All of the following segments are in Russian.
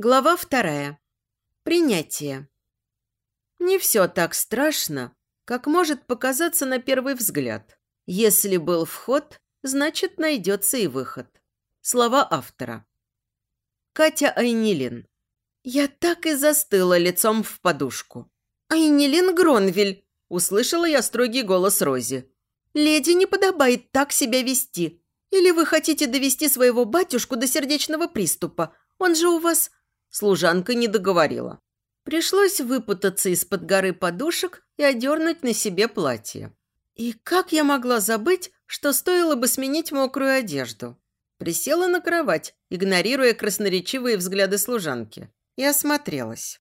Глава вторая. Принятие. Не все так страшно, как может показаться на первый взгляд. Если был вход, значит, найдется и выход. Слова автора. Катя Айнилин. Я так и застыла лицом в подушку. «Айнилин Гронвель!» – услышала я строгий голос Рози. «Леди не подобает так себя вести. Или вы хотите довести своего батюшку до сердечного приступа? Он же у вас Служанка не договорила. Пришлось выпутаться из-под горы подушек и одернуть на себе платье. И как я могла забыть, что стоило бы сменить мокрую одежду? Присела на кровать, игнорируя красноречивые взгляды служанки, и осмотрелась.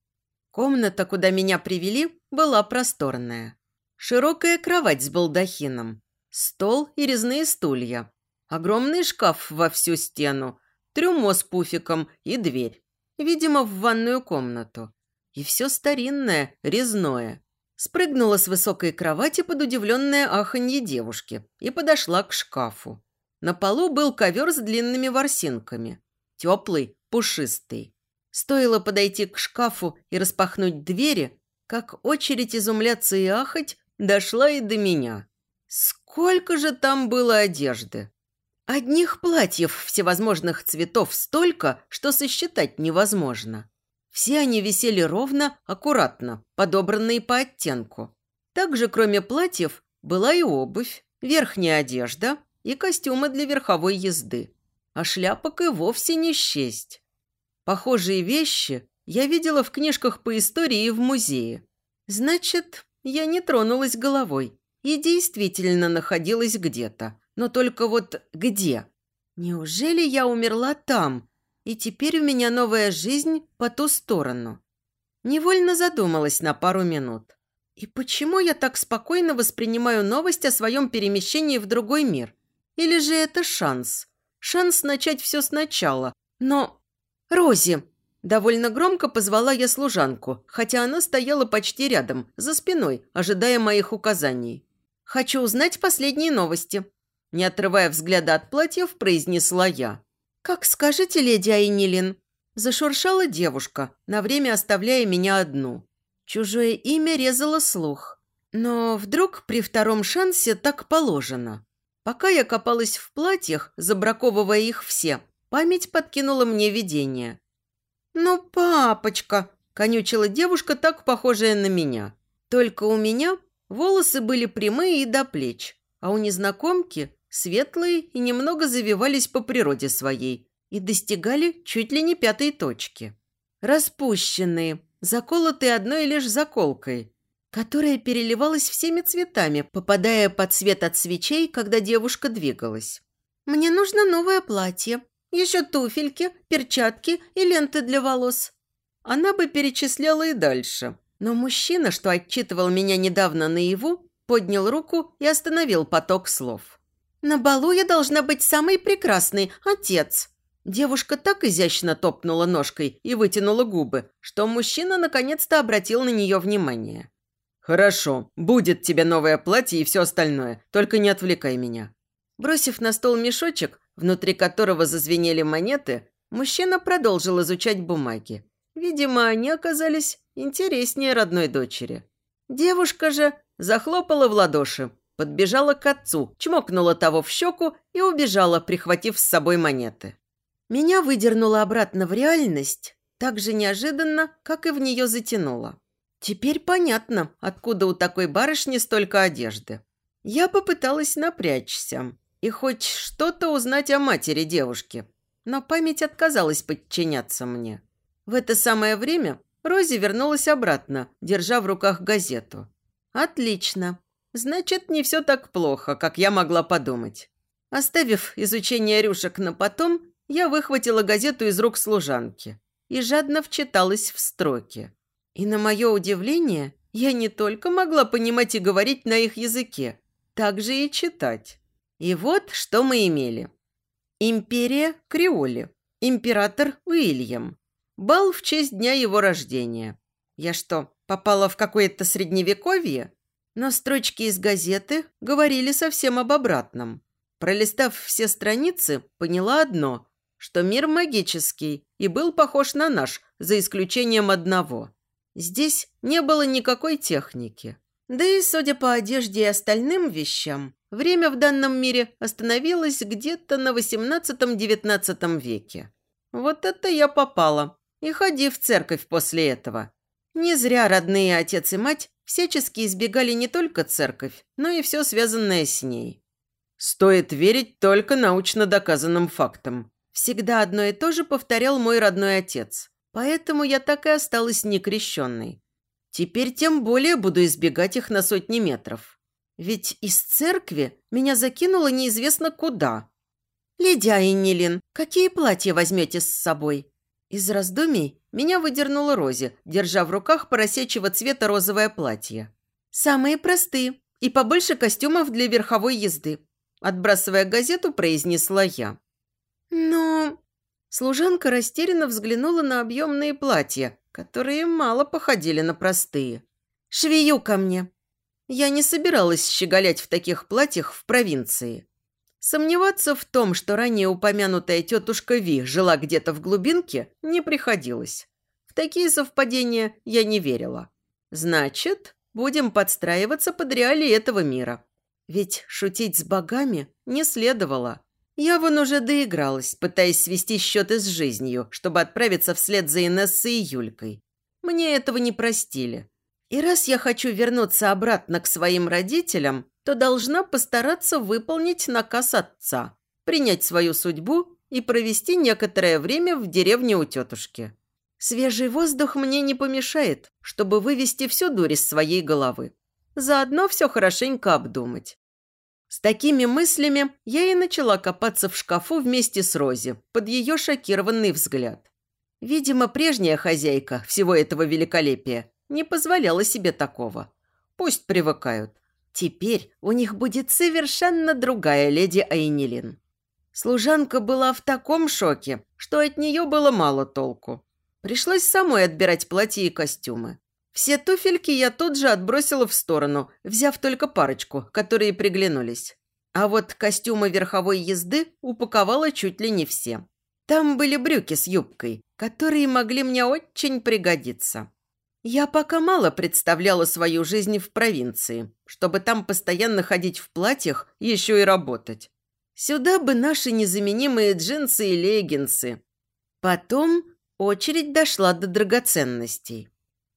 Комната, куда меня привели, была просторная. Широкая кровать с балдахином, стол и резные стулья, огромный шкаф во всю стену, трюмо с пуфиком и дверь видимо, в ванную комнату. И все старинное, резное. Спрыгнула с высокой кровати под удивленное аханье девушки и подошла к шкафу. На полу был ковер с длинными ворсинками. Теплый, пушистый. Стоило подойти к шкафу и распахнуть двери, как очередь изумляться и ахать дошла и до меня. Сколько же там было одежды! Одних платьев всевозможных цветов столько, что сосчитать невозможно. Все они висели ровно, аккуратно, подобранные по оттенку. Также, кроме платьев, была и обувь, верхняя одежда и костюмы для верховой езды. А шляпок и вовсе не счесть. Похожие вещи я видела в книжках по истории и в музее. Значит, я не тронулась головой и действительно находилась где-то – но только вот где? Неужели я умерла там, и теперь у меня новая жизнь по ту сторону? Невольно задумалась на пару минут. И почему я так спокойно воспринимаю новость о своем перемещении в другой мир? Или же это шанс? Шанс начать все сначала. Но... Рози! Довольно громко позвала я служанку, хотя она стояла почти рядом, за спиной, ожидая моих указаний. «Хочу узнать последние новости», не отрывая взгляда от платьев, произнесла я. «Как скажете, леди Айнилин?» Зашуршала девушка, на время оставляя меня одну. Чужое имя резало слух. Но вдруг при втором шансе так положено. Пока я копалась в платьях, забраковывая их все, память подкинула мне видение. «Ну, папочка!» – конючила девушка, так похожая на меня. Только у меня волосы были прямые и до плеч, а у незнакомки светлые и немного завивались по природе своей и достигали чуть ли не пятой точки. Распущенные, заколотые одной лишь заколкой, которая переливалась всеми цветами, попадая под свет от свечей, когда девушка двигалась. «Мне нужно новое платье, еще туфельки, перчатки и ленты для волос». Она бы перечисляла и дальше, но мужчина, что отчитывал меня недавно наяву, поднял руку и остановил поток слов. «На балу я должна быть самой прекрасной, отец!» Девушка так изящно топнула ножкой и вытянула губы, что мужчина наконец-то обратил на нее внимание. «Хорошо, будет тебе новое платье и все остальное, только не отвлекай меня». Бросив на стол мешочек, внутри которого зазвенели монеты, мужчина продолжил изучать бумаги. Видимо, они оказались интереснее родной дочери. Девушка же захлопала в ладоши, Подбежала к отцу, чмокнула того в щеку и убежала, прихватив с собой монеты. Меня выдернуло обратно в реальность так же неожиданно, как и в нее затянуло. Теперь понятно, откуда у такой барышни столько одежды. Я попыталась напрячься и хоть что-то узнать о матери девушки, но память отказалась подчиняться мне. В это самое время Рози вернулась обратно, держа в руках газету. «Отлично. Значит, не все так плохо, как я могла подумать. Оставив изучение рюшек на потом, я выхватила газету из рук служанки и жадно вчиталась в строки. И на мое удивление, я не только могла понимать и говорить на их языке, так же и читать. И вот что мы имели. Империя Криоли. Император Уильям. Бал в честь дня его рождения. Я что, попала в какое-то средневековье? Но строчки из газеты говорили совсем об обратном. Пролистав все страницы, поняла одно, что мир магический и был похож на наш, за исключением одного. Здесь не было никакой техники. Да и, судя по одежде и остальным вещам, время в данном мире остановилось где-то на 18-19 веке. Вот это я попала. И ходи в церковь после этого. Не зря родные отец и мать всячески избегали не только церковь, но и все связанное с ней. Стоит верить только научно доказанным фактам. Всегда одно и то же повторял мой родной отец. Поэтому я так и осталась некрещенной. Теперь тем более буду избегать их на сотни метров. Ведь из церкви меня закинуло неизвестно куда. «Леди Айнилин, какие платья возьмете с собой?» Из раздумий меня выдернула Рози, держа в руках поросячьего цвета розовое платье. «Самые простые и побольше костюмов для верховой езды», отбрасывая газету, произнесла я. «Но...» Служанка растерянно взглянула на объемные платья, которые мало походили на простые. «Швею ко мне!» Я не собиралась щеголять в таких платьях в провинции. Сомневаться в том, что ранее упомянутая тетушка Ви жила где-то в глубинке, не приходилось. В такие совпадения я не верила. Значит, будем подстраиваться под реалии этого мира. Ведь шутить с богами не следовало. Я вон уже доигралась, пытаясь свести счеты с жизнью, чтобы отправиться вслед за Инессой и Юлькой. Мне этого не простили. И раз я хочу вернуться обратно к своим родителям, то должна постараться выполнить наказ отца, принять свою судьбу и провести некоторое время в деревне у тетушки. Свежий воздух мне не помешает, чтобы вывести всю дурь из своей головы. Заодно все хорошенько обдумать. С такими мыслями я и начала копаться в шкафу вместе с Рози, под ее шокированный взгляд. Видимо, прежняя хозяйка всего этого великолепия не позволяла себе такого. Пусть привыкают. Теперь у них будет совершенно другая леди Айнилин. Служанка была в таком шоке, что от нее было мало толку. Пришлось самой отбирать платья и костюмы. Все туфельки я тут же отбросила в сторону, взяв только парочку, которые приглянулись. А вот костюмы верховой езды упаковала чуть ли не все. Там были брюки с юбкой, которые могли мне очень пригодиться. Я пока мало представляла свою жизнь в провинции, чтобы там постоянно ходить в платьях, еще и работать. Сюда бы наши незаменимые джинсы и леггинсы. Потом очередь дошла до драгоценностей.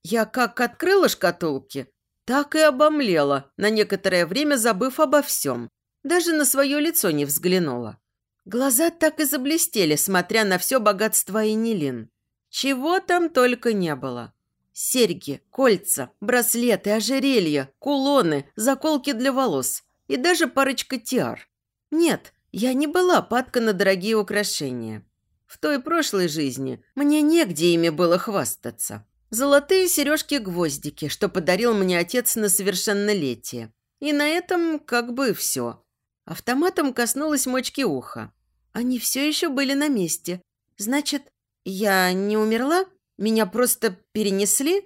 Я как открыла шкатулки, так и обомлела, на некоторое время забыв обо всем. Даже на свое лицо не взглянула. Глаза так и заблестели, смотря на все богатство Айнилин. Чего там только не было. Серьги, кольца, браслеты, ожерелья, кулоны, заколки для волос и даже парочка тиар. Нет, я не была падка на дорогие украшения. В той прошлой жизни мне негде ими было хвастаться. Золотые сережки-гвоздики, что подарил мне отец на совершеннолетие. И на этом как бы все. Автоматом коснулась мочки уха. Они все еще были на месте. Значит, я не умерла? Меня просто перенесли?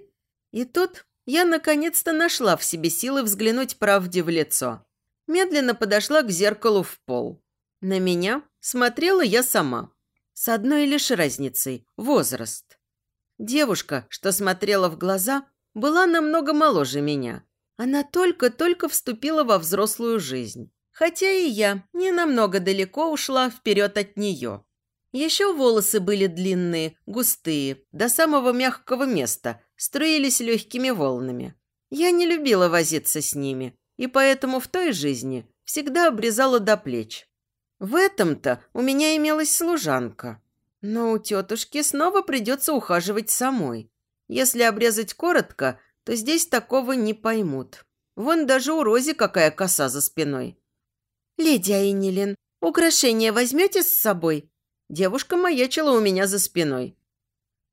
И тут я наконец-то нашла в себе силы взглянуть правде в лицо. Медленно подошла к зеркалу в пол. На меня смотрела я сама. С одной лишь разницей – возраст. Девушка, что смотрела в глаза, была намного моложе меня. Она только-только вступила во взрослую жизнь. Хотя и я не намного далеко ушла вперед от нее. Еще волосы были длинные, густые, до самого мягкого места, струились легкими волнами. Я не любила возиться с ними, и поэтому в той жизни всегда обрезала до плеч. В этом-то у меня имелась служанка. Но у тетушки снова придется ухаживать самой. Если обрезать коротко, то здесь такого не поймут. Вон даже у Рози какая коса за спиной. «Леди Айнилин, украшения возьмете с собой?» Девушка маячила у меня за спиной.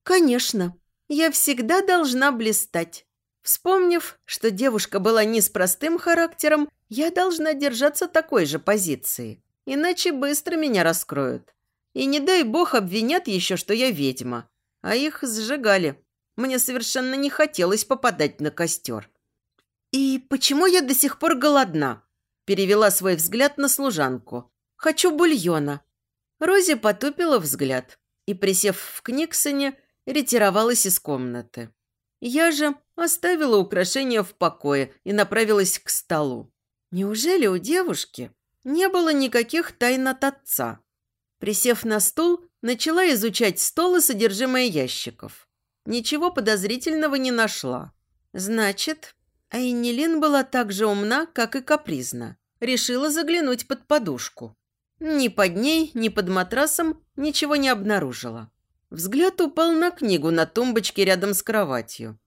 «Конечно, я всегда должна блистать». Вспомнив, что девушка была не с простым характером, я должна держаться такой же позиции. Иначе быстро меня раскроют. И не дай бог обвинят еще, что я ведьма. А их сжигали. Мне совершенно не хотелось попадать на костер. «И почему я до сих пор голодна?» Перевела свой взгляд на служанку. «Хочу бульона». Рози потупила взгляд и, присев в Книксоне, ретировалась из комнаты. Я же оставила украшения в покое и направилась к столу. Неужели у девушки не было никаких тайн от отца? Присев на стул, начала изучать стол и содержимое ящиков. Ничего подозрительного не нашла. Значит, Айнилин была так же умна, как и капризна. Решила заглянуть под подушку. Ни под ней, ни под матрасом ничего не обнаружила. Взгляд упал на книгу на тумбочке рядом с кроватью.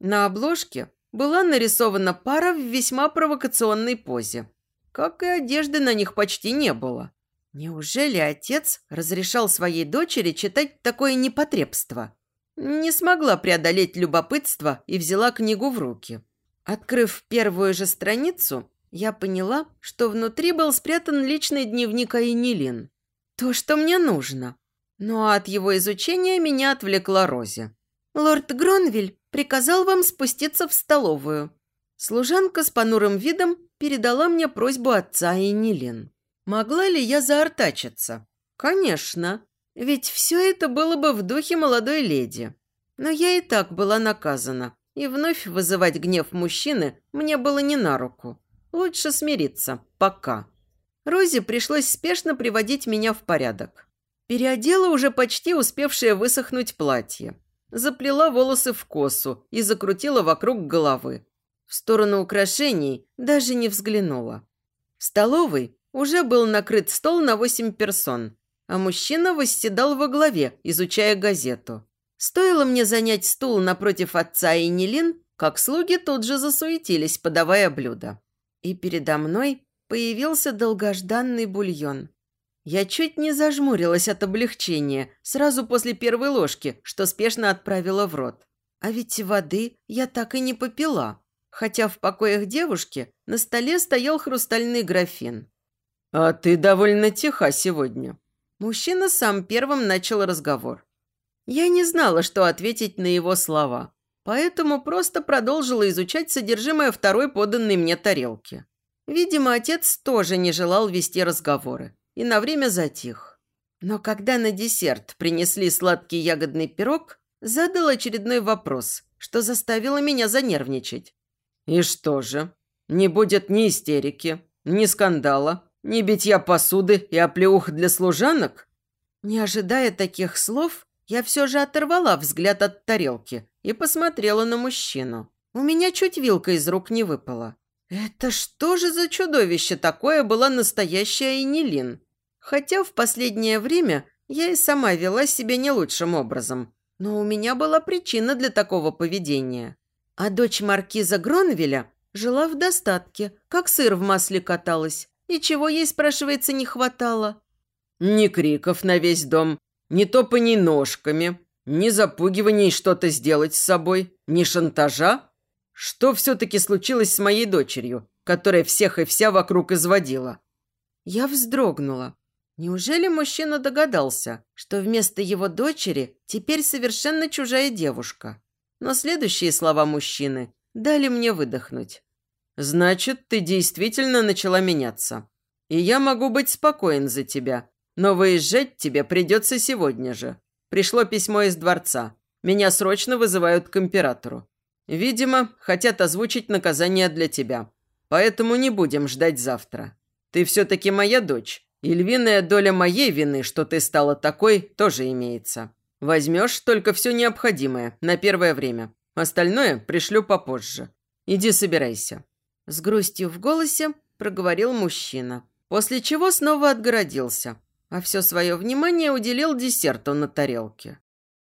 На обложке была нарисована пара в весьма провокационной позе. Как и одежды на них почти не было. Неужели отец разрешал своей дочери читать такое непотребство? Не смогла преодолеть любопытство и взяла книгу в руки. Открыв первую же страницу, я поняла, что внутри был спрятан личный дневник Айнилин. То, что мне нужно. Но от его изучения меня отвлекла Рози. «Лорд Гронвиль приказал вам спуститься в столовую». Служанка с понурым видом передала мне просьбу отца Айнилин. Могла ли я заортачиться? Конечно. Ведь все это было бы в духе молодой леди. Но я и так была наказана, и вновь вызывать гнев мужчины мне было не на руку. Лучше смириться. Пока. Розе пришлось спешно приводить меня в порядок. Переодела уже почти успевшее высохнуть платье. Заплела волосы в косу и закрутила вокруг головы. В сторону украшений даже не взглянула. В столовой уже был накрыт стол на восемь персон, а мужчина восседал во главе, изучая газету. Стоило мне занять стул напротив отца и Нелин, как слуги тут же засуетились, подавая блюда. И передо мной появился долгожданный бульон. Я чуть не зажмурилась от облегчения сразу после первой ложки, что спешно отправила в рот. А ведь воды я так и не попила, хотя в покоях девушки на столе стоял хрустальный графин. «А ты довольно тиха сегодня». Мужчина сам первым начал разговор. Я не знала, что ответить на его слова, поэтому просто продолжила изучать содержимое второй поданной мне тарелки. Видимо, отец тоже не желал вести разговоры и на время затих. Но когда на десерт принесли сладкий ягодный пирог, задал очередной вопрос, что заставило меня занервничать. «И что же? Не будет ни истерики, ни скандала, ни битья посуды и оплеух для служанок?» Не ожидая таких слов, я все же оторвала взгляд от тарелки и посмотрела на мужчину. У меня чуть вилка из рук не выпала. Это что же за чудовище такое была настоящая Энилин? Хотя в последнее время я и сама вела себя не лучшим образом. Но у меня была причина для такого поведения. А дочь маркиза Гронвеля жила в достатке, как сыр в масле каталась. И чего ей, спрашивается, не хватало? Ни криков на весь дом, ни топаний ножками, ни запугиваний что-то сделать с собой, ни шантажа. Что все-таки случилось с моей дочерью, которая всех и вся вокруг изводила? Я вздрогнула. Неужели мужчина догадался, что вместо его дочери теперь совершенно чужая девушка? Но следующие слова мужчины дали мне выдохнуть. «Значит, ты действительно начала меняться. И я могу быть спокоен за тебя, но выезжать тебе придется сегодня же. Пришло письмо из дворца. Меня срочно вызывают к императору. Видимо, хотят озвучить наказание для тебя. Поэтому не будем ждать завтра. Ты все-таки моя дочь, и львиная доля моей вины, что ты стала такой, тоже имеется. Возьмешь только все необходимое на первое время. Остальное пришлю попозже. Иди собирайся». С грустью в голосе проговорил мужчина, после чего снова отгородился, а все свое внимание уделил десерту на тарелке.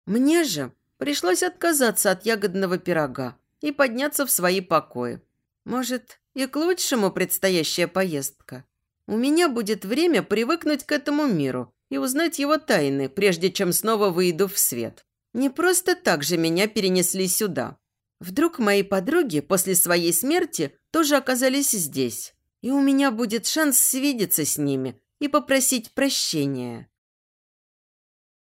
Мне же пришлось отказаться от ягодного пирога и подняться в свои покои. Может, и к лучшему предстоящая поездка. У меня будет время привыкнуть к этому миру и узнать его тайны, прежде чем снова выйду в свет. Не просто так же меня перенесли сюда. Вдруг мои подруги после своей смерти тоже оказались здесь, и у меня будет шанс свидеться с ними – и попросить прощения.